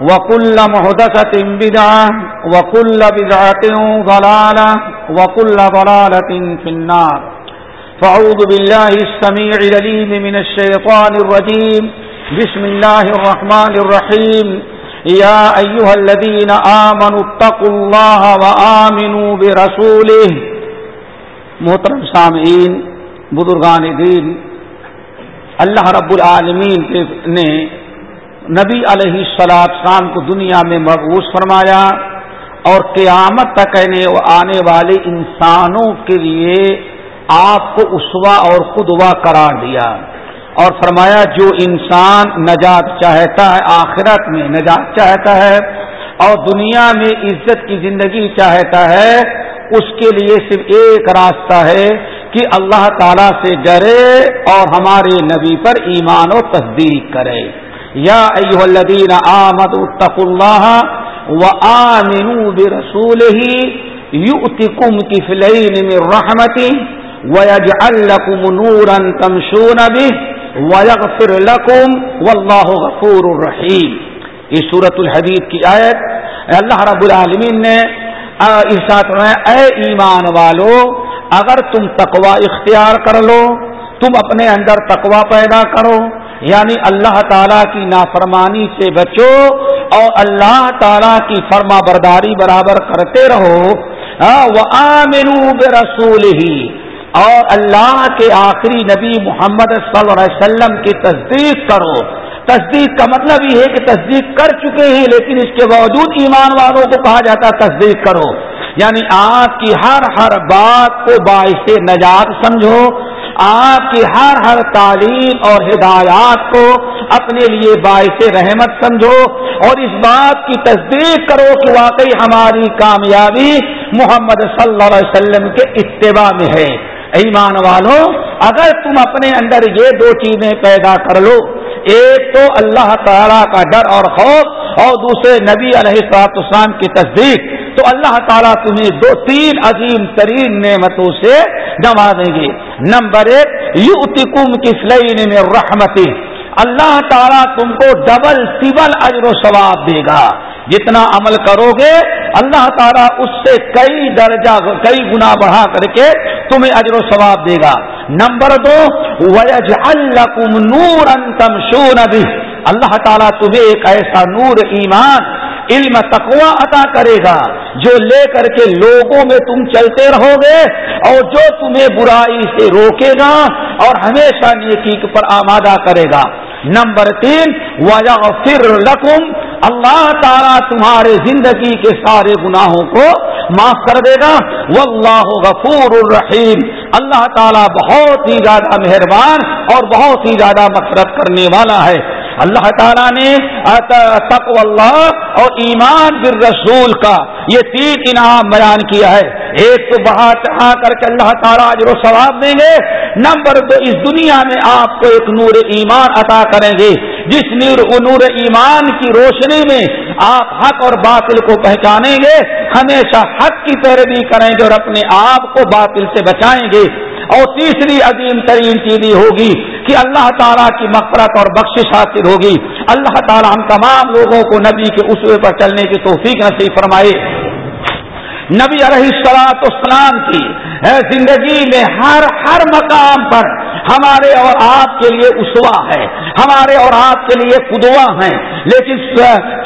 وكل محدثة بدعة وكل بدعة ضلالة وكل ضلالة في النار. فعوذ بالله السميع لليم من الشيطان الرجيم. بسم الله الرحمن الرحيم. يا أيها الذين آمنوا اتقوا الله وآمنوا برسوله. محترم سامعین بزرگان دین اللہ رب العالمین نے نبی علیہ السلاط شام کو دنیا میں مقبوض فرمایا اور قیامت تک آنے والے انسانوں کے لیے آپ کو اسوا اور خدوا قرار دیا اور فرمایا جو انسان نجات چاہتا ہے آخرت میں نجات چاہتا ہے اور دنیا میں عزت کی زندگی چاہتا ہے، اس کے لیے صرف ایک راستہ ہے کہ اللہ تعالی سے ڈرے اور ہمارے نبی پر ایمان و تصدیق کرے۔ یا ایوہ الذین آمد اتقوا اللہ و آمنوا ہی یؤتکم کفلین من رحمتی ویجعل لکم نورا تمشون به ویغفر لکم واللہ غفور الرحیم یہ سورة الحدید کی آیت اللہ رب العالمین نے ارشاد میں اے ایمان والو، اگر تم تقوا اختیار کر لو، تم اپنے اندر تقوا پیدا کرو یعنی اللہ تعالیٰ کی نافرمانی سے بچو اور اللہ تعالیٰ کی فرما برداری برابر کرتے رہو۔ ہاں، وہ آمنوب رسول ہی اور اللہ کے آخری نبی محمد صلی اللہ علیہ وسلم کی تصدیق کرو۔ تصدیق کا مطلب یہ ہے کہ تصدیق کر چکے ہیں، لیکن اس کے باوجود ایمان والوں کو کہا جاتا تصدیق کرو۔ یعنی آپ کی ہر ہر بات کو باعث نجات سمجھو۔ آپ کی ہر ہر تعلیم اور ہدایات کو اپنے لیے باعث رحمت سمجھو اور اس بات کی تصدیق کرو کہ واقعی ہماری کامیابی محمد صلی اللہ علیہ وسلم کے اتباع میں ہے۔ ایمان والوں اگر تم اپنے اندر یہ دو چیزیں پیدا کر لو، ایک تو اللہ تعالیٰ کا ڈر اور خوف اور دوسرے نبی علیہ السلاط اسلام کی تصدیق۔ تو اللہ تعالیٰ تمہیں دو تین عظیم ترین نعمتوں سے نوازیں گے۔ نمبر ایک یو تکم کسلین میں رحمتی۔ اللہ تعالیٰ تم کو ڈبل سبل اجر و ثواب دے گا۔ جتنا عمل کرو گے، اللہ تعالیٰ اس سے کئی درجہ، کئی گنا بڑھا کر کے تمہیں اجر و ثواب دے گا۔ نمبر دو ویج اللہ نور انتم شو اللہ تعالیٰ تمہیں ایک ایسا نور ایمان علم تقوا عطا کرے گا، جو لے کر کے لوگوں میں تم چلتے رہو گے اور جو تمہیں برائی سے روکے گا اور ہمیشہ نیکی پر آمادہ کرے گا۔ نمبر تین وجہ فر لکم اللہ تعالیٰ تمہارے زندگی کے سارے گناہوں کو معاف کر دے گا۔ واللہ غفور الرحیم اللہ تعالیٰ بہت ہی زیادہ مہربان اور بہت ہی زیادہ مفرت کرنے والا ہے۔ اللہ تعالیٰ نے تقو اللہ اور ایمان بر رسول کا یہ تین انعام بیان کیا ہے۔ ایک تو بہا چڑھا کر کے اللہ تعالیٰ جو ثواب دیں گے۔ نمبر دو، اس دنیا میں آپ کو ایک نور ایمان عطا کریں گے۔ جس نور نور ایمان کی روشنی میں آپ حق اور باطل کو پہچانیں گے۔ ہمیشہ حق کی پیروی کریں گے اور اپنے آپ کو باطل سے بچائیں گے۔ اور تیسری عظیم ترین چیز یہ ہوگی کہ اللہ تعالیٰ کی مفرت اور بخش حاصل ہوگی۔ اللہ تعالیٰ ہم تمام لوگوں کو نبی کے اسوے پر چلنے کی توفیق نصیب فرمائے۔ نبی علیہ السلاط اسلام کی زندگی میں ہر ہر مقام پر ہمارے اور آپ کے لیے اسوا ہے، ہمارے اور آپ کے لیے قدوا ہیں۔ لیکن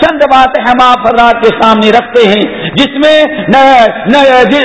چند باتیں ہم آپ حضرات کے سامنے رکھتے ہیں، جس میں جی،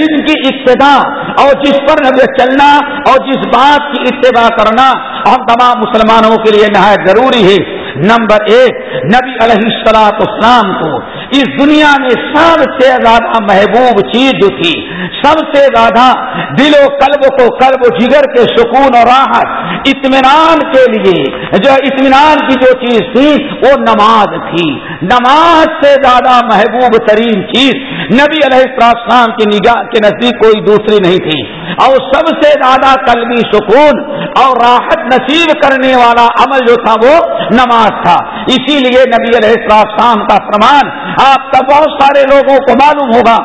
جن کی ابتدا اور جس پر چلنا اور جس بات کی اتباع کرنا ہم تمام مسلمانوں کے لیے نہایت ضروری ہے۔ نمبر ایک، نبی علیہ السلاط اسلام کو اس دنیا میں سب سے زیادہ محبوب چیز جو تھی، سب سے زیادہ دل و قلب کو قلب و جگر کے سکون اور راحت، اطمینان کے لیے جو اطمینان کی جو چیز تھی، وہ نماز تھی۔ نماز سے زیادہ محبوب ترین چیز نبی علیہ السلام کی نگاہ کے نزدیک کوئی دوسری نہیں تھی۔ اور سب سے زیادہ قلبی سکون اور راحت نصیب کرنے والا عمل جو تھا، وہ نماز تھا۔ اسی لیے نبی علیہ السلام کا فرمان آپ کا بہت سارے لوگوں کو معلوم ہوگا،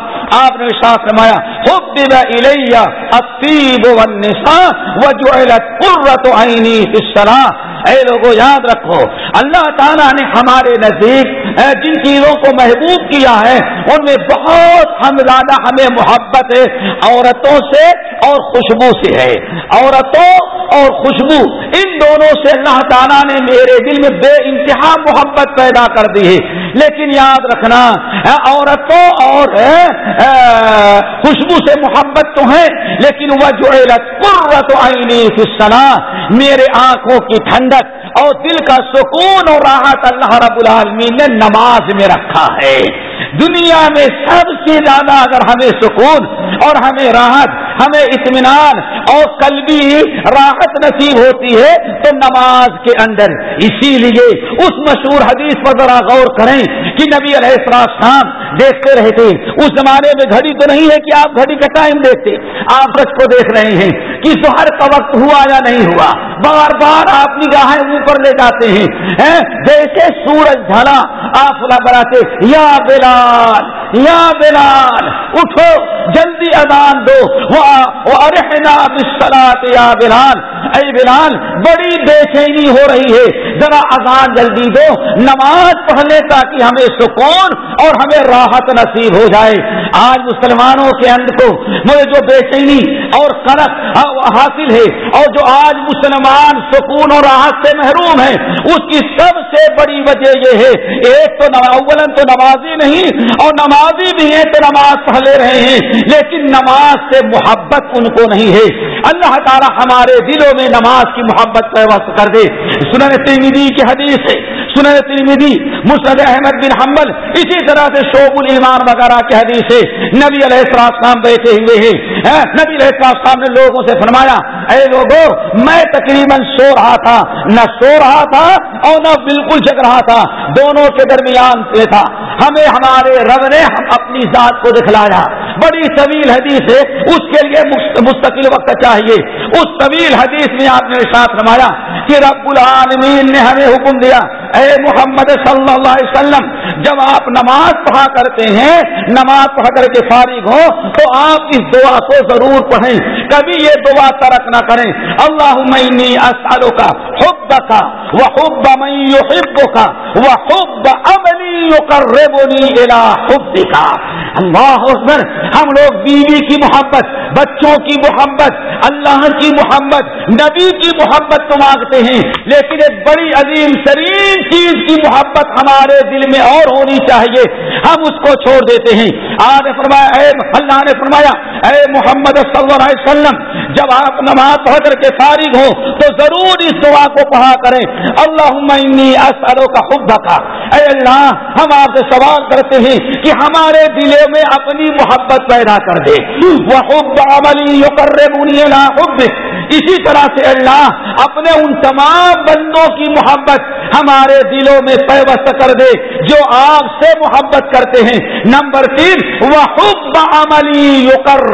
آپ نے ساتھ رمایا خوب اے لوگوں یاد رکھو، اللہ تعالیٰ نے ہمارے نزدیک جن چیزوں کو محبوب کیا ہے، ان میں بہت ہم زیادہ ہمیں محبت ہے۔ عورتوں سے اور خوشبو سے ہے۔ عورتوں اور خوشبو، ان دونوں سے اللہ تعالیٰ نے میرے دل میں بے انتہا محبت پیدا کر دی ہے۔ لیکن یاد رکھنا عورتوں اور خوشبو سے محبت تو ہے، لیکن وہ جو آئینی میرے آنکھوں کی ٹھنڈک اور دل کا سکون اور راحت اللہ رب العالمین نے نماز میں رکھا ہے۔ دنیا میں سب سے زیادہ اگر ہمیں سکون اور ہمیں راحت، ہمیں اطمینان اور قلبی راحت نصیب ہوتی ہے تو نماز کے اندر۔ اسی لیے اس مشہور حدیث پر ذرا غور کریں کہ نبی علیہ السلام دیکھتے رہتے اس زمانے میں گھڑی تو نہیں ہے کہ آپ گھڑی کا ٹائم دیکھتے، آپ سچ کو دیکھ رہے ہیں کہ ظہر کا وقت ہوا یا نہیں ہوا۔ بار بار آپ نگاہیں اوپر لے جاتے ہیں جیسے سورج ڈھلا، آپ بناتے یا بلال یا بلال، اٹھو، جلدی اذان دو۔ ارحنا بسلات یا بلال۔ اے بلال، بڑی بے چینی ہو رہی ہے۔ ذرا اذان جلدی دو۔ نماز پڑھ لے تاکہ ہمیں سکون اور ہمیں راحت نصیب ہو جائے۔ آج مسلمانوں کے اندر کو مجھے جو بے چینی اور کنک حاصل ہے اور جو آج مسلمان سکون اور راحت سے محروم ہے اس کی سب سے بڑی وجہ یہ ہے۔ ایک تو اولن تو نمازی نہیں اور نمازی بھی ہے تو نماز پڑھ لے رہے ہیں۔ لیکن نماز سے محبت ان کو نہیں ہے۔ اللہ تعالی ہمارے دلوں میں نماز کی محبت پیوست کر دے۔ سنن ترمیدی کی حدیث ہے۔ سنن ترمیدی مسد احمد بن حنبل، اسی طرح سے شعب الایمان وغیرہ کی حدیث ہے۔ نبی علیہ السلام بیٹھے ہوئے ہیں۔ ہاں، نبی علیہ السلام نے لوگوں سے فرمایا، اے لوگوں میں تقریباً سو رہا تھا۔ نہ سو رہا تھا اور نہ بالکل جگ رہا تھا۔ دونوں کے درمیان سے تھا۔ ہمیں ہمارے رب نے ہم اپنی ذات کو دکھلایا۔ بڑی طویل حدیث ہے، اس کے لیے مستقل وقت چاہیے۔ اس طویل حدیث میں آپ نے ساتھ نمایا کہ رب العالمین نے ہمیں حکم دیا، اے محمد صلی اللہ علیہ وسلم، جب آپ نماز پڑھا کرتے ہیں، نماز پڑھا کر کے فارغ ہو تو آپ اس دعا کو ضرور پڑھیں۔ کبھی یہ دعا ترک نہ کریں۔ اللہ معنی اسالوں کا حب کا وہ حب حب کا وہ حب امنی کر ریبونی الا حب کا اللہ حسن ہم لوگ بیوی کی محبت بچوں کی محبت، اللہ کی محبت، نبی کی محبت تو مانگتے ہیں، لیکن ایک بڑی عظیم ترین چیز کی محبت ہمارے دل میں اور ہونی چاہیے، ہم اس کو چھوڑ دیتے ہیں۔ آج فرمایا، اے اللہ نے فرمایا، اے محمد صلی اللہ علیہ وسلم، جب آپ نماز پڑھ کر کے فارغ ہو تو ضرور اس دعا کو پڑھا کریں۔ اللہ کا خود کا اے اللہ، ہم آپ سے سوال کرتے ہیں کہ ہمارے دلوں میں اپنی محبت پیدا کر دے۔ وہ حب عملی اسی طرح سے اللہ اپنے ان تمام بندوں کی محبت ہمارے دلوں میں پیوست کر دے، جو آپ سے محبت کرتے ہیں۔ نمبر تین وہ حب عملی کر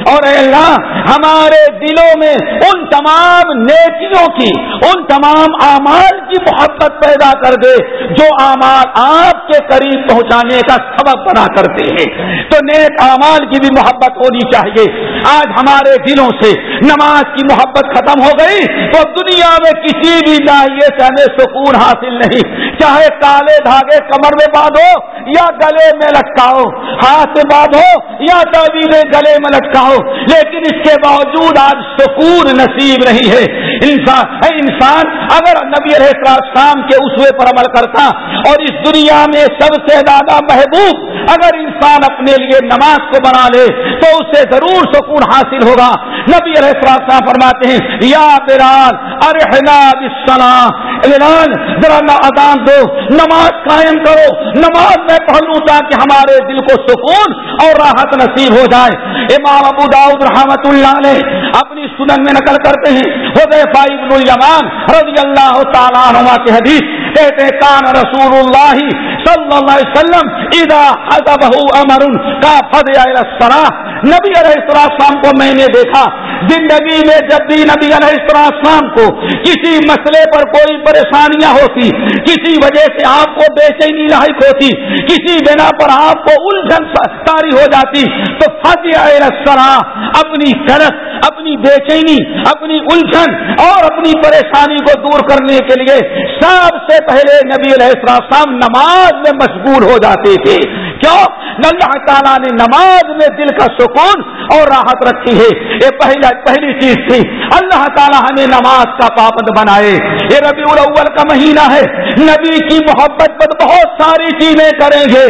اور اے اللہ، ہمارے دلوں میں ان تمام نیکیوں کی، ان تمام اعمال کی محبت پیدا کر دے، جو اعمال آپ کے قریب پہنچانے کا سبب بنا کرتے ہیں۔ تو نیک اعمال کی بھی محبت ہونی چاہیے۔ آج ہمارے دلوں سے نماز کی محبت ختم ہو گئی، تو دنیا میں کسی بھی ناحیے سے ہمیں سکون حاصل نہیں۔ چاہے کالے دھاگے کمر میں باندھو یا گلے میں لٹکاؤ، ہاتھ سے باندھو یا تعبیر گلے میں لٹکاؤ، لیکن اس کے باوجود آج سکون نصیب نہیں ہے۔ انسان، اے انسان، اگر نبی علیہ السلام کے اسوے پر عمل کرتا اور اس دنیا میں سب سے زیادہ محبوب اگر انسان اپنے لیے نماز کو بنا لے، تو اس سے ضرور سکون حاصل ہوگا۔ نبی علیہ السلام فرماتے ہیں، یا بلال، ارحنا بلال ذرا نہ ادان دو، نماز قائم کرو، نماز میں پڑھ لوں تاکہ ہمارے دل کو سکون اور راحت نصیب ہو جائے۔ امام ابو داؤد رحمت اللہ علیہ اپنی سنن میں نقل کرتے ہیں حضیفہ ابن الیمان رضی اللہ تعالیٰ عنہ کے حدیث، کہتے کان رسول اللہ صلی اللہ علیہ وسلم اذا حضبہ امر کا فضع الصلاح نبی علیہ السلام کو میں نے دیکھا زندگی میں جب بھی نبی علیہ السلام کو کسی مسئلے پر کوئی پریشانیاں ہوتی، کسی وجہ سے آپ کو بے چینی لاحق ہوتی، کسی بنا پر آپ کو الجھن تاری ہو جاتی، تو فضع الصلاح اپنی کرت اپنی بے چینی، اپنی الجھن اور اپنی پریشانی کو دور کرنے کے لیے سب سے پہلے نبی علیہ السلام نماز میں مشغول ہو جاتے تھے۔ کیوں اللہ تعالیٰ نے نماز میں دل کا سکون اور راحت رکھی ہے۔ یہ پہلا پہلی چیز تھی۔ اللہ تعالیٰ ہمیں نماز کا پابند بنائے۔ یہ ربی الاول کا مہینہ ہے۔ نبی کی محبت پر بہت ساری چیزیں کریں گے۔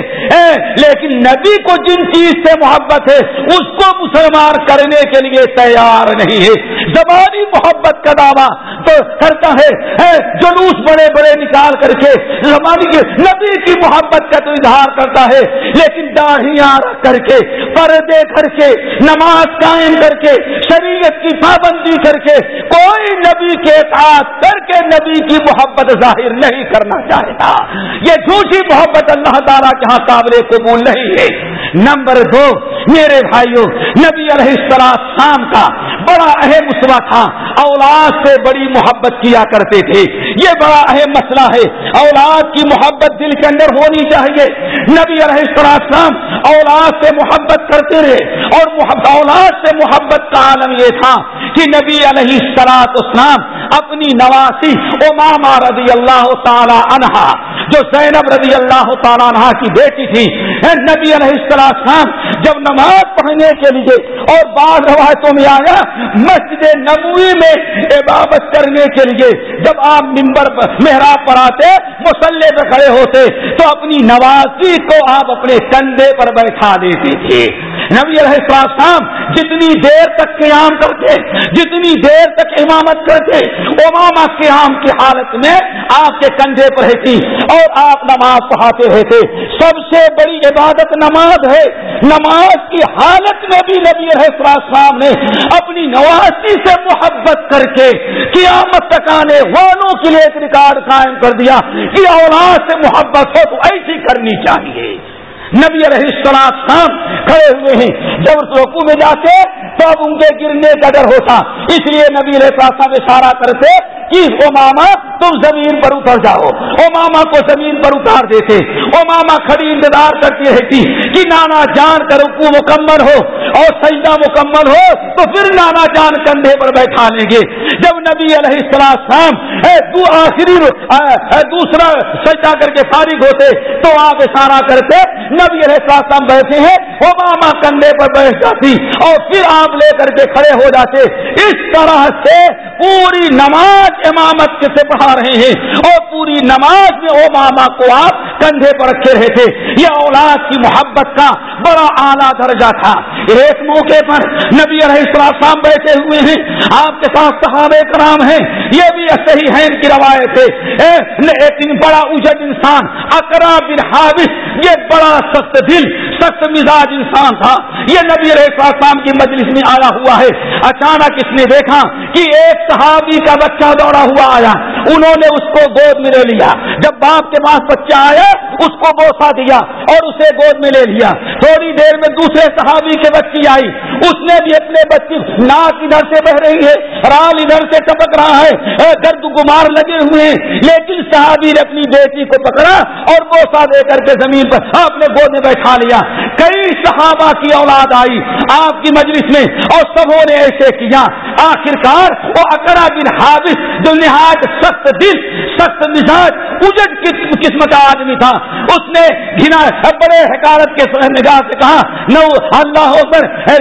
لیکن نبی کو جن چیز سے محبت ہے، اس کو مسلمان کرنے کے لیے تیار نہیں ہے۔ زبانی محبت کا دعویٰ تو کرتا ہے۔ جلوس بڑے بڑے نکال کر کے زبانی کے نبی کی محبت کا تو اظہار کرتا ہے۔ لیکن داڑیاں رکھ کر کے، پردے کر کے، نماز قائم کر کے، شریعت کی پابندی کر کے، کوئی نبی کے ساتھ کر کے نبی کی محبت ظاہر نہیں کرنا چاہتا۔ یہ جھوٹی محبت اللہ تعالیٰ کے ہاں قابل قبول نہیں ہے۔ نمبر دو، میرے بھائیوں نبی علیہ السلام کا بڑا اہم اسوا تھا۔ اولاد سے بڑی محبت کیا کرتے تھے۔ یہ بڑا اہم مسئلہ ہے۔ اولاد کی محبت دل کے اندر ہونی چاہیے۔ نبی علیہ السلام اولاد سے محبت کرتے رہے اور اولاد سے محبت کا عالم یہ تھا کہ نبی علیہ السلاط اسلام اپنی نواسی اماما رضی اللہ تعالی عنہا جو زینب رضی اللہ تعالیٰ عنہ کی بیٹی تھی نبی علیہ السلام جب نماز پڑھنے کے لیے اور بعض روایتوں میں آیا مسجد نبوی میں عبادت کرنے کے لیے جب آپ ممبر محراب پر آتے، مسلح پہ کھڑے ہوتے، تو اپنی نوازی کو آپ اپنے کندھے پر بیٹھا دیتے تھے نبی علیہ السلام جتنی دیر تک قیام کرتے، جتنی دیر تک امامت کرتے اماما قیام کی حالت میں آپ کے کندھے پر رہتی اور آپ نماز پڑھاتے رہتے۔ سب سے بڑی عبادت نماز ہے۔ نماز کی حالت میں بھی نبی علیہ السلام نے اپنی نواسی سے محبت کر کے قیامت تک آنے والوں کے لیے ایک ریکارڈ قائم کر دیا کہ اولاد سے محبت ہو تو ایسی کرنی چاہیے۔ نبی علیہ السلام کھڑے ہوئے ہیں۔ جب روکو میں جاتے تو اب ان کے گرنے کا ڈر ہوتا۔ اس لیے نبی علیہ السلام اشارہ کرتے کہ او ماما تم زمین پر اتر جاؤ۔ او ماما کو زمین پر اتار دیتے۔ او ماما کھڑی انتظار کرتی رہتی کہ نانا جان کا رکو مکمل ہو اور سجدہ مکمل ہو تو پھر نانا جان کندھے پر بیٹھا لیں گے۔ جب نبی علیہ السلام آخری دوسرا سجدہ کر کے فارغ ہوتے تو آپ اشارہ کرتے، نبی علیہ السلام بیٹھے ہیں وہ ماما کندھے پر بیٹھ جاتی اور پھر آپ لے کر کے کھڑے ہو جاتے۔ اس طرح سے پوری نماز امامت سے پڑھا رہے ہیں اور پوری نماز میں او ماما کو آپ کندھے پر رکھے رہے تھے۔ یہ اولاد کی محبت کا بڑا اعلیٰ درجہ تھا۔ ایک موقع پر نبی علیہ السلام بیٹھے ہوئے ہیں۔ آپ کے ساتھ صحابہ کرام ہیں۔ یہ بھی صحیح ہے ان کی روایت ہے۔ ایک بڑا اجد انسان اکرا بن حابث یہ بڑا سخت دل، سخت مزاج انسان تھا۔ یہ نبی علیہ السلام کی مجلس میں آیا ہوا ہے۔ اچانک اس نے دیکھا کہ ایک صحابی کا بچہ دوڑا ہوا آیا۔ انہوں نے اس کو گود میں لے لیا۔ جب باپ کے پاس بچہ آیا، اس کو بوسا دیا اور اسے گود میں لے لیا۔ تھوڑی دیر میں دوسرے صحابی کے بچی آئی۔ اس نے بھی اپنے بچی ناک ادھر سے بہ رہی ہے، رال ادھر سے ٹپک رہا ہے درد گمار لگے ہوئے ہیں۔ لیکن صحابی نے اپنی بیٹی کو پکڑا اور بوسا دے کر کے زمین پر اپنے گود میں بیٹھا لیا۔ کئی صحابہ کی اولاد آئی آپ کی مجلس میں اور سبوں نے ایسے کیا۔ آخرکار وہ اکڑا بن حادث جو نہایت سخت دل، سخت مزاج اجٹ قسم کا آدمی تھا۔ اس نے گھنا بڑے حکارت کے نگاہ سے کہا، نو، اللہ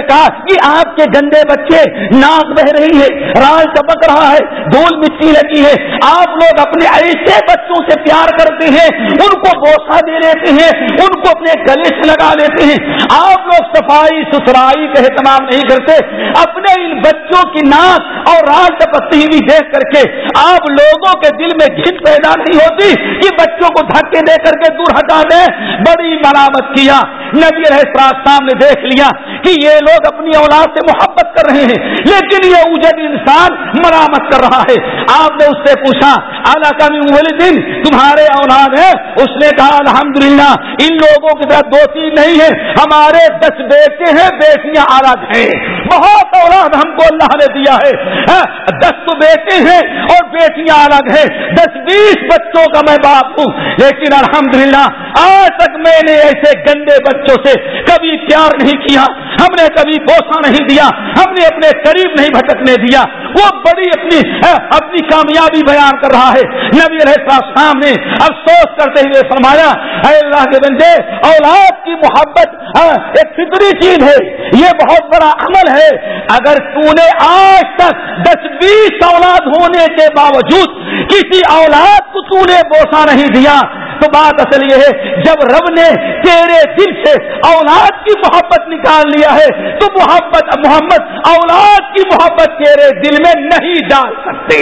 کہا کہ آپ کے گندے بچے ناک بہ رہی ہے رال چپک رہا ہے، دھول مٹی لگی ہے۔ آپ لوگ اپنے ایسے بچوں سے پیار کرتے ہیں، ان کو بوسا دے لیتے ہیں، ان کو اپنے گلے سے لگا لیتے ہیں۔ آپ لوگ صفائی ستھرائی کا اہتمام نہیں کرتے۔ اپنے ان بچوں کی ناک اور رال چپکتی ہوئی دیکھ کر کے آپ لوگ لوگوں کے دل میں گھن پیدا نہیں ہوتی کہ بچوں کو دھکے دے کر کے دور ہٹا دیں۔ بڑی مرامت کیا۔ نبی صاحب نے دیکھ لیا کہ یہ لوگ اپنی اولاد سے محبت کر رہے ہیں، لیکن یہ اجد انسان مرامت کر رہا ہے۔ آپ نے اس سے پوچھا، اعلیٰ دن تمہارے اولاد ہے اس نے کہا، الحمدللہ، ان لوگوں کی طرح دو تین نہیں ہے ہمارے دس بیٹے ہیں، بیٹیاں الگ ہیں۔ بہت اولاد ہم کو اللہ نے دیا ہے۔ ہاں، دس تو بیٹے ہیں اور بیٹیاں الگ ہے۔ دس بیس بچوں کا میں باپ ہوں۔ لیکن الحمدللہ، آج تک میں نے ایسے گندے بچوں سے کبھی پیار نہیں کیا۔ ہم نے کبھی بوسا نہیں دیا۔ ہم نے اپنے قریب نہیں بھٹکنے دیا۔ وہ بڑی اپنی اپنی کامیابی بیان کر رہا ہے۔ نبی السلام نے افسوس کرتے ہوئے فرمایا، اے اللہ کے بندے، اولاد کی محبت ہاں، ایک فطری چیز ہے۔ یہ بہت بڑا عمل ہے۔ اگر تو نے آج تک دس، بیس اولاد ہونے کے باوجود کسی اولاد کو تو نے بوسا نہیں دیا تو بات اصل یہ ہے، جب رب نے تیرے دل سے اولاد کی محبت نکال لیا ہے، تو محبت، محمد اولاد کی محبت تیرے دل میں نہیں ڈال سکتے۔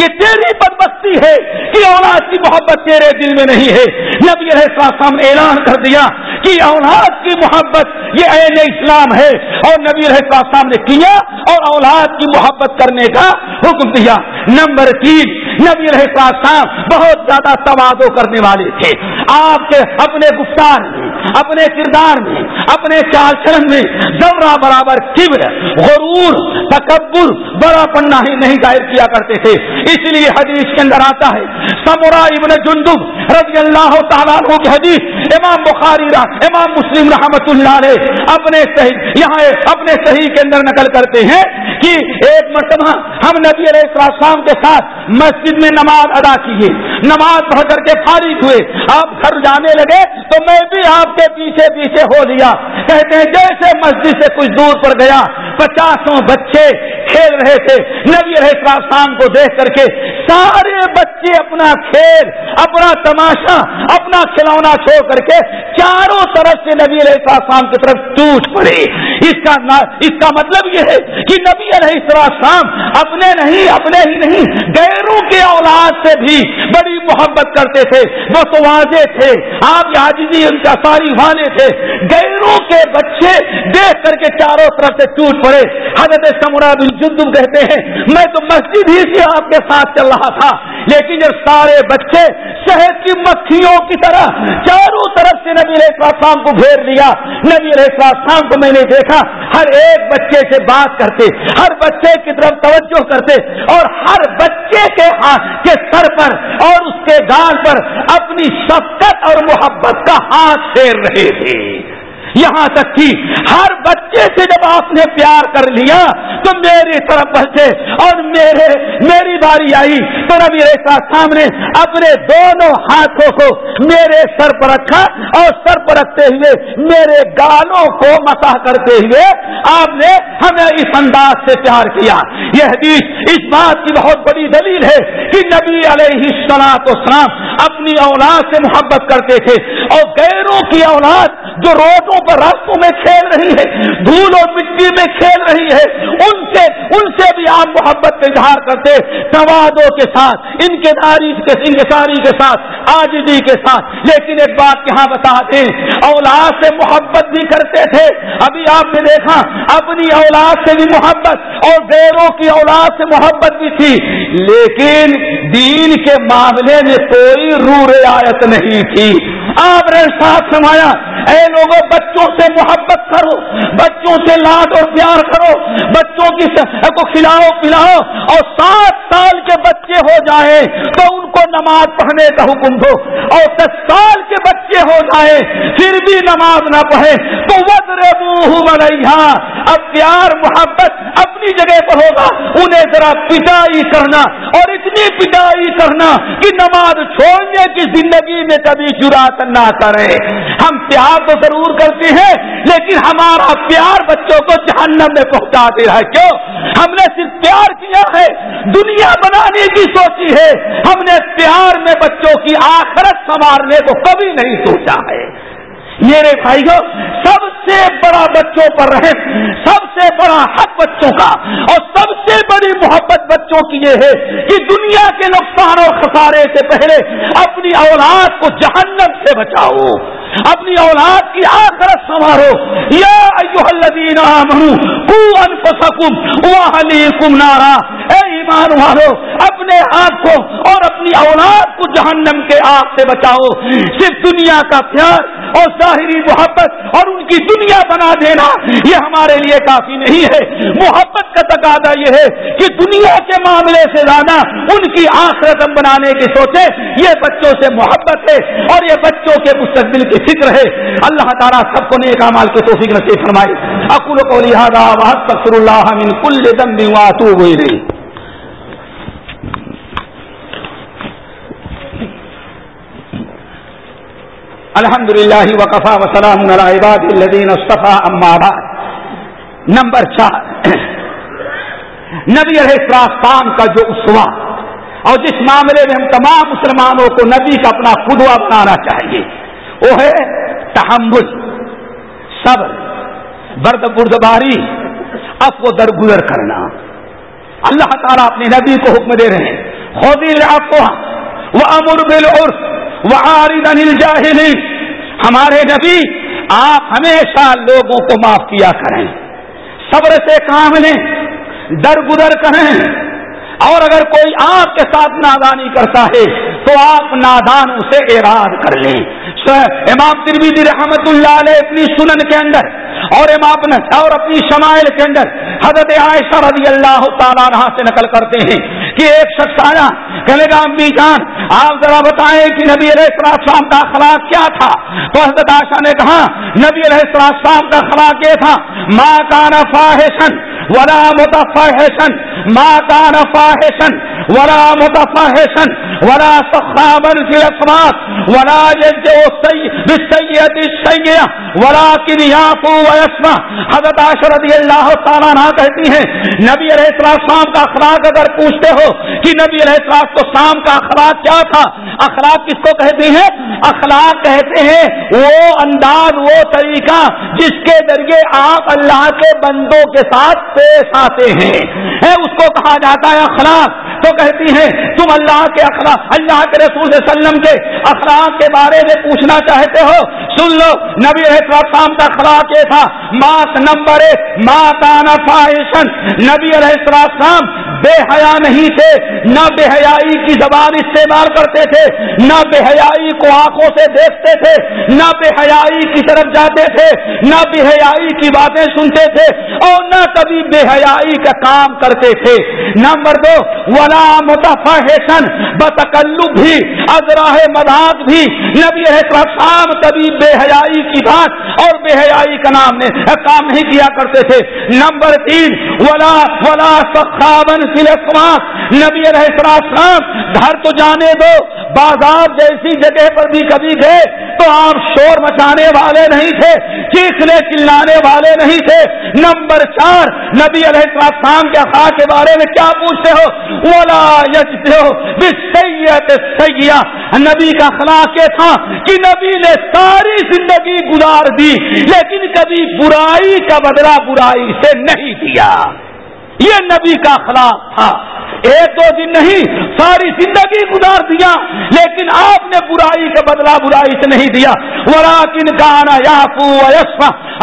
یہ تیری بدبستی ہے کہ اولاد کی محبت تیرے دل میں نہیں ہے۔ نبی السلام نے اعلان کر دیا کہ اولاد کی محبت یہ عین اسلام ہے۔ اور نبی السلام نے کیا اور اولاد کی محبت کرنے کا حکم دیا۔ نمبر تین، نبی السلام بہت زیادہ توادو کرنے والے تھے۔ آپ کے اپنے گفتار میں، اپنے کردار میں، اپنے چال چلن میں ذرا برابر کبر، غرور، تکبر بڑا پننا ہی نہیں ظاہر کیا کرتے تھے۔ اس لیے حدیث کے اندر آتا ہے سمورا ابن جندب رضی اللہ تعالیٰ کی حدیث، امام بخاری را، امام مسلم رحمت اللہ علیہ اپنے صحیح، یہاں اپنے صحیح کے اندر نقل کرتے ہیں کہ ایک مرتبہ ہم نبی علیہ السلام کے ساتھ مسجد میں نماز ادا کیے نماز پڑھ کر کے فارغ ہوئے۔ آپ گھر جانے لگے تو میں بھی آپ کے پیچھے پیچھے ہو لیا۔ کہتے ہیں، جیسے مسجد سے کچھ دور پر گیا، پچاسوں بچے کھیل رہے تھے۔ نبی السلام کو دیکھ کر کے سارے بچے اپنا کھیل، اپنا تماشا، اپنا کھلونا چھوڑ کر کے چاروں طرف سے نبی علیہ السلام کی طرف ٹوٹ پڑے۔ اس کا اس کا مطلب یہ ہے کہ نبی علیہ السلام اپنے نہیں، اپنے ہی نہیں، غیروں کے اولاد سے بھی بڑی محبت کرتے تھے، وہ تو واضح تھے۔ آپ جی ان کا ساری والے تھے۔ غیروں کے بچے دیکھ کر کے چاروں طرف سے ٹوٹ پڑے۔ حضرت سمرا بن کہتے ہیں، میں تو مسجد ہی سے آپ کے ساتھ چل رہا تھا، لیکن جب سارے بچے شہد کی مکھیوں کی طرح چاروں طرف سے نبی السلام کو گھیر لیا۔ نبی السلام کو میں نے دیکھا، ہر ایک بچے سے بات کرتے، ہر بچے کی طرف توجہ کرتے اور ہر بچے کے ہاتھ کے سر پر اور اس کے گال پر اپنی شفقت اور محبت کا ہاتھ پھیر رہے تھے۔ یہاں تک کہ ہر بچے سے جب آپ نے پیار کر لیا تو میری طرف بچے اور میرے میری باری آئی تو نبی ایسا سامنے اپنے دونوں ہاتھوں کو میرے سر پر رکھا اور سر پر رکھتے ہوئے میرے گالوں کو مسا کرتے ہوئے آپ نے ہمیں اس انداز سے پیار کیا۔ یہ حدیث اس بات کی بہت بڑی دلیل ہے کہ نبی علیہ السلام اپنی اولاد سے محبت کرتے تھے اور غیروں کی اولاد جو روڈوں پر راستوں میں کھیل رہی ہے، دھول اور مٹی میں کھیل رہی ہے۔ ان سے ان سے بھی آپ محبت کا اظہار کرتے توادوں کے ساتھ ان کے، انکساری کے ساتھ، آجدی کے ساتھ۔ لیکن ایک بات یہاں بتا دیں اولاد سے محبت بھی کرتے تھے۔ ابھی آپ نے دیکھا، اپنی اولاد سے بھی محبت اور بیروں کی اولاد سے محبت بھی تھی۔ لیکن دین کے معاملے میں کوئی رو رعایت نہیں تھی۔ آپ نے ساتھ سمایا اے لوگوں بچوں سے محبت کرو، بچوں سے لاڈ اور پیار کرو، بچوں کی کو کھلاؤ، پلاؤ اور سات سال کے بچے ہو جائیں تو ان کو نماز پڑھنے کا حکم دو اور دس سال کے بچے ہو جائیں پھر بھی نماز نہ پڑھے، تو وزر منہا اب پیار، محبت اپنی جگہ پر ہوگا، انہیں ذرا پٹائی کرنا اور اتنی پٹائی کرنا کہ نماز چھوڑنے کی زندگی میں کبھی جرات نہ کرے۔ ہم پیار تو ضرور کرتے ہیں، لیکن ہمارا پیار بچوں کو جہنم میں پہنچا دے رہا ہے۔ کیوں؟ ہم نے صرف پیار کیا ہے، دنیا بنانے کی سوچی ہے۔ ہم نے پیار میں بچوں کی آخرت سنوارنے کو کبھی نہیں سوچا ہے۔ میرے بھائی سب سے بڑا بچوں پر رہے سب سے بڑا حق بچوں کا، اور سب سے بڑی محبت بچوں کی یہ ہے کہ دنیا کے نقصان اور خسارے سے پہلے اپنی اولاد کو جہنم سے بچاؤ، اپنی اولاد کی آخرت سنوارو۔ یا الذین آمنو کو انفسکم واہلیکم نارا۔ اے ایمان والو، اپنے آپ کو اور اپنی اولاد کو جہنم کے آگ سے بچاؤ۔ صرف دنیا کا پیار اور ظاہری محبت اور ان کی دنیا بنا دینا، یہ ہمارے لیے کافی نہیں ہے۔ محبت کا تقاضا یہ ہے کہ دنیا کے معاملے سے زیادہ ان کی آخرت بنانے کی سوچے۔ یہ بچوں سے محبت ہے اور یہ بچوں کے مستقبل کی فکر ہے۔ اللہ تعالیٰ سب کو نیک مال کے توفیق نصیب فرمائے۔ اکول کو لہٰذا تفر اللہ من کل دم واتو ہوئی الحمد للہ وقفا وسلام عباد الدین اصطفیٰ اما بعد. نمبر چار. نبی علیہ السلام کا جو اسوا اور جس معاملے میں ہم تمام مسلمانوں کو نبی کا اپنا خدوا بنانا چاہیے، وہ ہے تحمل، صبر، برد بردباری اب وہ درگزر کرنا۔ اللہ تعالیٰ اپنے نبی کو حکم دے رہے ہیں خودی وہ امر بل وہ ہمارے نبی، آپ ہمیشہ لوگوں کو معاف کیا کریں۔ صبر سے کام لیں، درگزر کریں۔ اور اگر کوئی آپ کے ساتھ نادانی کرتا ہے، تو آپ نادانوں سے اراد کر لیں۔ امام تربیدی رحمت اللہ علیہ اپنی سنن کے اندر اور امام اور اپنی شمائل کے اندر حضرت عائشہ رضی اللہ تعالیٰ سے نقل کرتے ہیں کہ ایک شخص آیا، کہنے گا امی جان، آپ ذرا بتائیں کہ نبی علیہ السلام کا اخلاق کیا تھا؟ تو حضرت عائشہ نے کہا، نبی علیہ السلام کا اخلاق یہ تھا ماں کا نفاحشن ولا متفاحشن ماں کا نفاحشن ولا متفاحشن ولا سخابن في الاسماء ولا يجو بالسيئة السيئة، ولكن يعفو ويسمع. حضرت عائشہ رضی اللہ تعالیٰ عنہ کہتی ہیں، نبی علیہ السلام کا اخلاق اگر پوچھتے ہو کہ نبی علیہ السلام تو شام کا اخلاق کیا تھا، اخلاق کس کو کہتے ہیں؟ اخلاق کہتے ہیں وہ انداز، وہ طریقہ جس کے ذریعے آپ اللہ کے بندوں کے ساتھ پیش آتے ہیں۔ اس کو کہا جاتا ہے اخلاق۔ تو کہتی ہیں، تم اللہ کے اخلاق اللہ کے رسول وسلم کے اخلاق کے بارے میں پوچھنا چاہتے ہو؟ سن لو، نبی السلام کا اخلاق یہ تھا، مات نمبر ایک ماتا نفاشن نبی علیہ السلام بے حیا نہیں تھے، نہ بے حیائی کی زبان استعمال کرتے تھے، نہ بے حیائی کو آنکھوں سے دیکھتے تھے، نہ بے حیائی کی طرف جاتے تھے، نہ بے حیائی کی باتیں سنتے تھے، اور نہ کبھی بے حیائی کا کام کرتے تھے۔ نمبر دو ولا متفحشن بتکلب بھی ازراہ مذاق بھی۔ نبی شام کبھی بے حیائی کی بات اور بے حیائی کا نام نے کام نہیں کیا کرتے تھے۔ نمبر تین، ولا ولا سخاون نبی السلام گھر تو جانے دو، بازار جیسی جگہ پر بھی کبھی گئے تو آپ شور مچانے والے نہیں تھے، چیخنے چلانے والے نہیں تھے۔ نمبر چار، نبی علیہ السلام کے خواہ کے بارے میں کیا پوچھتے ہو؟ اولا ولا ہو سید سیاح نبی کا خلاق یہ تھا کہ نبی نے ساری زندگی گزار دی، لیکن کبھی برائی کا بدلہ برائی سے نہیں دیا۔ یہ نبی کا خلاف تھا۔ ایک دو دن نہیں، ساری زندگی گزار دیا، لیکن آپ نے برائی کا بدلہ برائی سے نہیں دیا۔ ورا کن کا آنا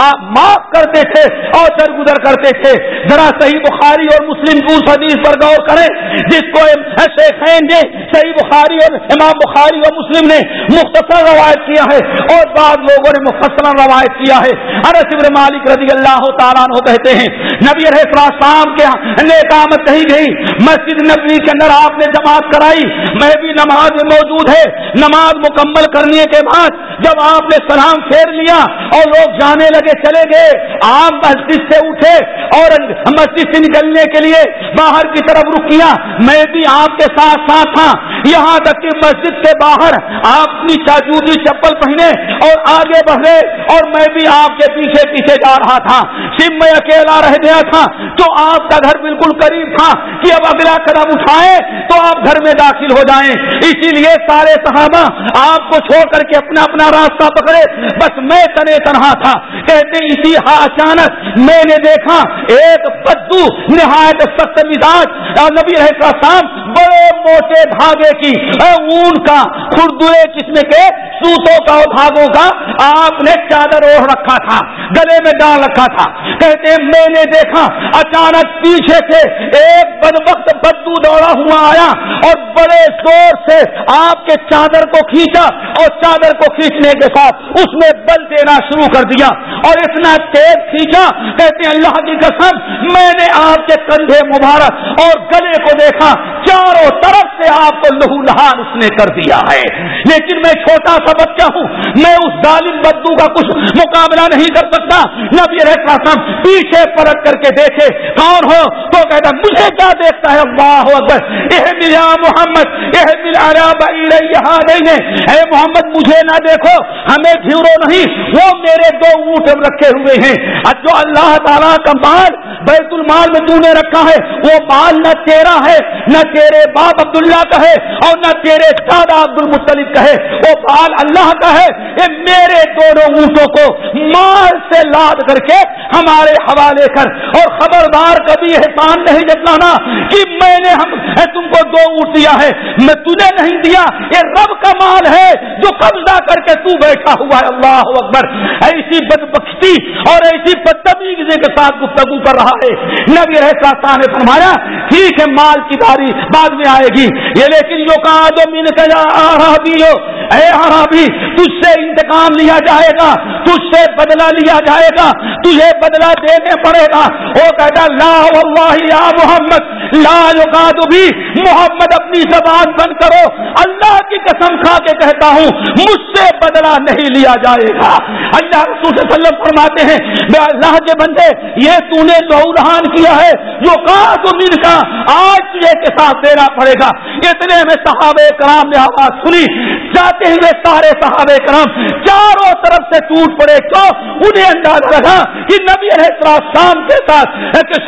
آپ معاف کرتے تھے اور درگزر کرتے تھے۔ ذرا صحیح بخاری اور مسلم کو حدیث پر غور کریں، جس کو شیخین نے، صحیح بخاری اور امام بخاری اور مسلم نے مختصر روایت کیا ہے۔ اور بعض لوگوں نے مفصل روایت کیا ہے۔ ارس ابن مالک رضی اللہ تعالیٰ کہتے ہیں، نبی علیہ السلام کے نیک آمد کہی گئی مسجد نبوی کے اندر آپ نے جماعت کرائی، میں بھی نماز میں موجود ہے۔ نماز مکمل کرنے کے بعد جب آپ نے سلام پھیر لیا اور لوگ جانے لگے چلے گئے، آپ مسجد سے اٹھے اور مسجد سے نکلنے کے لیے باہر کی طرف رک کیا میں بھی آپ کے ساتھ ساتھ تھا۔ یہاں تک کہ مسجد کے باہر آپ اپنی چاچوی چپل پہنے اور آگے بڑھے اور میں بھی آپ کے پیچھے پیچھے جا رہا تھا۔ سم میں اکیلا رہ گیا تھا تو آپ کا گھر بالکل قریب تھا کہ اب اگلا قدم اٹھائے تو آپ گھر میں داخل ہو جائیں۔ اسی لیے سارے صحابہ آپ کو چھوڑ کر کے اپنا اپنا راستہ پکڑے۔ بس میں تنے تنہا تھا۔ کہتے اسی ہاں اچانک میں نے دیکھا ایک بدو نہایت سخت مزاج۔ نبی رہتا شام بڑے موٹے دھاگے کی اون کا خردوے قسم کے سوتوں کا دھاگوں کا آپ نے چادر اوڑھ رکھا تھا، گلے میں ڈال رکھا تھا۔ کہتے ہیں میں نے دیکھا اچانک پیچھے سے ایک بد وقت بدو دوڑا ہوا آیا اور بڑے زور سے آپ کے چادر کو کھینچا اور چادر کو کھینچنے کے ساتھ اس نے بل دینا شروع کر دیا اور اتنا تیز کھینچا، کہتے ہیں، اللہ کی قسم، میں نے آپ کے کندھے مبارک اور گلے کو دیکھا چاروں طرف سے آپ کو لہو لہان اس نے کر دیا ہے۔ لیکن میں چھوٹا سا بچہ ہوں، میں اس ظالم بدو کا کچھ مقابلہ نہیں کر سکتا۔ نبی رہتا پیچھے پلٹ کر کے دیکھے، کون ہو؟ تو کہتا، مجھے کیا دیکھتا ہے؟ اللہ اکبر۔ اے ملا محمد اے ملا یہاں نہیں ہے اے محمد، مجھے نہ دیکھو، ہمیں گھیرو نہیں۔ وہ میرے دو اونٹ رکھے ہوئے ہیں۔ جو اللہ تعالیٰ کا مال بیت المال میں تو نے رکھا ہے، وہ مال نہ تیرا ہے، نہ تیرا تیرے باپ عبداللہ کا ہے اور نہ تیرے دادا عبد المطلب کا ہے وہ بال اللہ کا ہے یہ میرے دونوں اونٹوں کو مال سے لاد کر کے ہمارے حوالے کر اور خبردار کبھی احسان نہیں جتلانا کہ میں نے ہم تم کو دو اونٹ دیا ہے، میں تجھے نہیں دیا، یہ رب کا مال ہے جو قبضہ کر کے تو بیٹھا ہوا ہے، اللہ اکبر۔ ایسی بدبختی اور ایسی بدتمیزی کے ساتھ گفتگو کر رہا ہے۔ نبی رہتا نے فرمایا، ٹھیک ہے، مال کی باری بعد میں آئے گی۔ یہ لیکن جو کہا جو مین بھی ہو۔ اے عربی تجھ سے انتقام لیا جائے گا۔ تو تجھ سے بدلہ لیا جائے گا، تجھے بدلہ دینے پڑے گا۔ وہ کہتا لا واللہ یا محمد، لا یقاد بھی محمد اپنی زبان بند کرو۔ اللہ کی قسم کھا کے کہتا ہوں، مجھ سے بدلہ نہیں لیا جائے گا۔ اللہ رسول صلی اللہ علیہ وسلم فرماتے ہیں بے اللہ کے بندے، یہ تو نے لہوران کیا ہے، جو کہا تو مل کا آج تجھے کے ساتھ دینا پڑے گا۔ اتنے میں صحابہ کرام نے آواز سنی، جاتے ہوئے سارے صحابہ کرام چاروں طرف سے ٹوٹ پڑے کو انہیں انداز رکھا کہ نبی شام کے ساتھ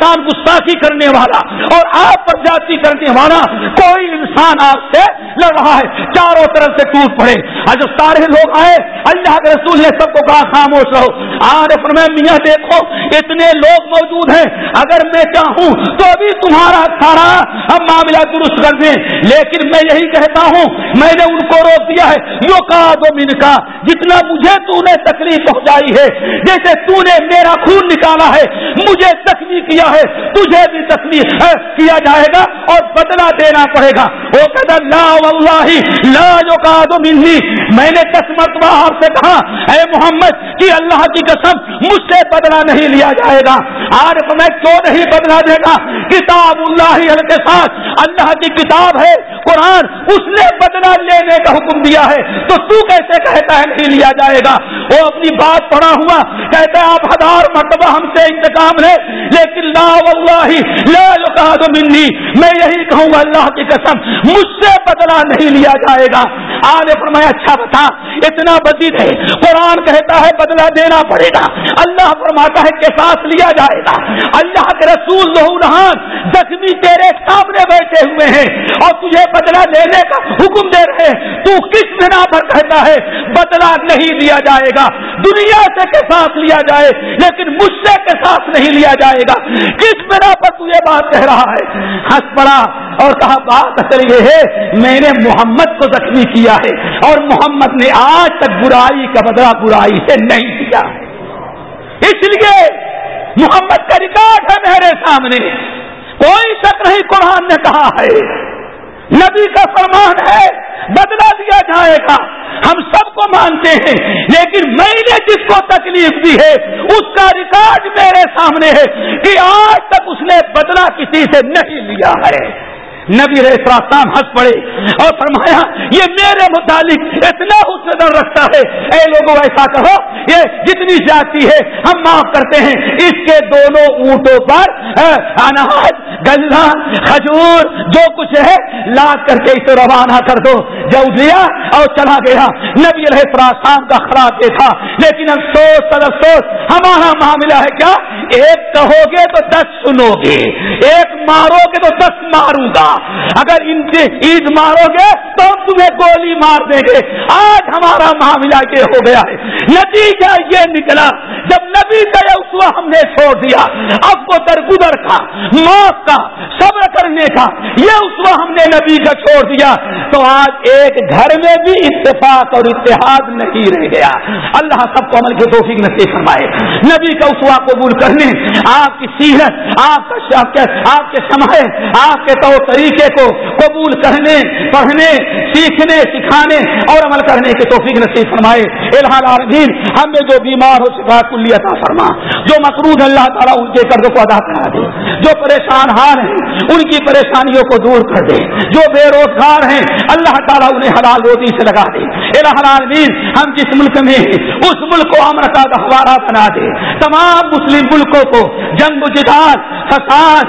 شام گستاخی کرنے والا اور آپ پر جاتی کرنے والا کوئی انسان آپ سے لڑ رہا ہے۔ چاروں طرف سے ٹوٹ پڑے۔ اور جو سارے لوگ آئے، اللہ کے رسول نے سب کو کہا، خاموش رہو۔ آر فرمائے میاں دیکھو، اتنے لوگ موجود ہیں۔ اگر میں چاہوں تو ابھی تمہارا سارا ہم معاملہ درست کر دیں۔ لیکن میں یہی کہتا ہوں، میں نے ان کو روک دیا ہے۔ یو کہا دو من کا جتنا مجھے تو نے تکلیف پہنچائی ہے، جیسے تو نے میرا خون نکالا ہے، مجھے تکلیف کیا ہے، تجھے بھی تکلیف کیا جائے گا اور بدلہ دینا پڑے گا۔ وہ کہتا لا واللہ لا جو کا دو میں نے دس مرتبہ آپ سے کہا، اے محمد، کہ اللہ کی قسم مجھ سے بدلا نہیں لیا جائے گا۔ آج میں کیوں نہیں بدلا دے گا؟ کتاب اللہ کے ساتھ اللہ کی کتاب ہے، قرآن اس نے بدلا لینے کا حکم دیا ہے۔ تو تو کیسے کہتا ہے نہیں لیا جائے گا؟ وہ اپنی بات پڑا ہوا کہتا ہے، آپ ہزار مرتبہ ہم سے انتقام لے لیکن لا واللہ لا منی۔ میں یہی کہوں گا، اللہ کی قسم مجھ سے بدلا نہیں لیا جائے جائے گا۔ آج فرمایا اچھا بتا، اتنا بدید ہے قرآن کہتا ہے بدلا دینا پڑے گا۔ اللہ فرماتا ہے کہ ساتھ لیا جائے گا۔ اللہ کے رسول لہان زخمی تیرے سامنے بیٹھے ہوئے ہیں۔ اور تجھے بدلا لینے کا حکم دے رہے تو کس بنا پر کہتا ہے بدلا نہیں لیا جائے گا۔ دنیا سے کے ساتھ لیا جائے، لیکن مجھ سے کے ساتھ نہیں لیا جائے گا۔ کس بنا پر تجھے بات کہہ رہا ہے؟ ہنس پڑا اور کہا، بات اصل یہ ہے، میں نے محمد کو زخمی کیا۔ ہے اور محمد نے آج تک برائی کا بدلا برائی سے نہیں کیا اس لیے محمد کا ریکارڈ ہے میرے سامنے۔ کوئی شک نہیں، قرآن نے کہا ہے، نبی کا فرمان ہے بدلا دیا جائے گا۔ ہم سب کو مانتے ہیں، لیکن میں نے جس کو تکلیف دی ہے، اس کا ریکارڈ میرے سامنے ہے کہ آج تک اس نے بدلا کسی سے نہیں لیا ہے۔ نبی رحسام ہنس پڑے اور فرمایا، یہ میرے متعلق اتنا حسن رکھتا ہے۔ اے لوگوں، ایسا کہو، یہ جتنی جاتی ہے، ہم معاف کرتے ہیں۔ اس کے دونوں اونٹوں پر اناج گلا کھجور، جو کچھ ہے لاد کر کے اسے روانہ کر دو۔ جب لیا اور چلا گیا۔ نبی علیہ السلام کا خراب دیکھا لیکن افسوس سر افسوس، ہمارا معاملہ ہے کیا؟ ایک کہو گے تو دس سنو گے، ایک مارو گے تو دس ماروں گا۔ اگر ان سے عید مارو گے تو ہم تمہیں گولی مار دیں گے۔ آج ہمارا معاملہ یہ ہو گیا۔ ہے نتیجہ یہ نکلا، جب نبی کا اسوا ہم نے چھوڑ دیا، اب کو درگزر کا موت کا صبر کرنے کا۔ یہ اسوا ہم نے نبی کا چھوڑ دیا۔ تو آج ایک گھر میں بھی اتفاق اور اتحاد نہیں رہ گیا۔ اللہ سب کو عمل کے توفیق نصیب فرمائے۔ نبی کا اسوا قبول کرنے، آپ کی سیرت، آپ کا آپ کے سمے آپ کے طور طریقے طریقے کو قبول کرنے، پڑھنے، سیکھنے سکھانے اور عمل کرنے کے توفیق نصیب فرمائے۔ الحال عالمین ہم میں جو بیمار ہو سکا کلی عطا فرما۔ جو مقروض اللہ تعالیٰ ان کے قرض کو ادا کرا دے۔ جو پریشان ہار ہیں، ان کی پریشانیوں کو دور کر دے۔ جو بے روزگار ہیں، اللہ تعالیٰ انہیں حلال روزی سے لگا دے۔ الحال عالمین ہم جس ملک میں ہیں، اس ملک کو امر کا گہوارہ بنا دے۔ تمام مسلم ملکوں کو جنگ جداد فساد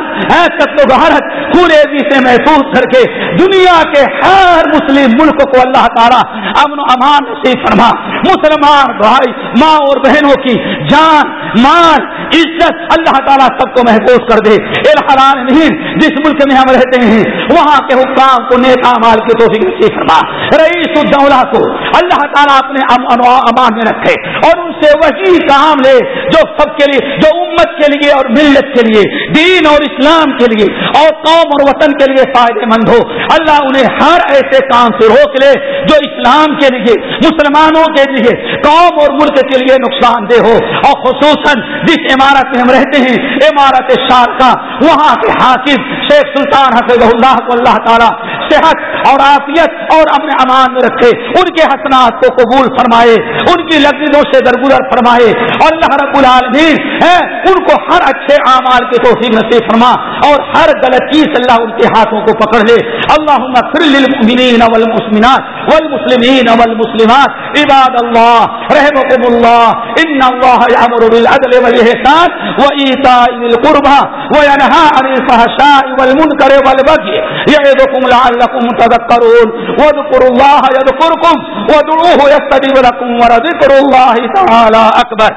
و غارت خوریزی سے محفوظ کر کے دنیا کے ہر مسلم ملک کو اللہ تعالیٰ امن و امان سے فرما۔ مسلمان بھائی، ماں اور بہنوں کی جان مان عزت اللہ تعالیٰ سب کو محفوظ کر دے۔ الحران نہیں جس ملک میں ہم رہتے ہیں، وہاں کے حکام کو نیتا مال کے توفیق نصیب فرما۔ رئیس الدولہ کو اللہ تعالیٰ اپنے امان میں رکھے اور ان سے وہی کام لے جو سب کے لیے، جو امت کے لیے اور ملت کے لیے، دین اور اسلام کے لیے اور قوم اور وطن کے لیے فائدے مند ہو۔ اللہ انہیں ہر ایسے کام سے روک لے جو اسلام کے لیے، مسلمانوں کے لیے، قوم اور ملک کے لیے نقصان دہ ہو۔ اور خصوصاً جس عمارت میں ہم رہتے ہیں، عمارت شارکا وہاں کے حاکم شیخ سلطان حفظ اللہ کو اللہ تعالیٰ صحت اور عافیت اور اپنے امان میں رکھے، ان کے حسنات کو قبول فرمائے، ان کی لذیذوں سے درگزر فرمائے۔ اور اللہ رب العالمین ہے ان کو ہر اچھے اعمال کے توفیق نصیب فرما اور ہر غلط چیز اللہ ان کے ہاتھوں کو پکڑ لے۔ اللہ للمؤمنین والمسلمات والمسلمین والمسلمات، عباد اللہ رحمكم اللہ، ان اللہ یامر بالعدل والاحسان وایتاء ذی القربى وینھا عن الفحشاء والمنکر والبغي یعظکم لعلکم تذکرون. واذکروا اللہ یذکرکم وادعوه یستجب لکم ولذکر اللہ تعالی اکبر.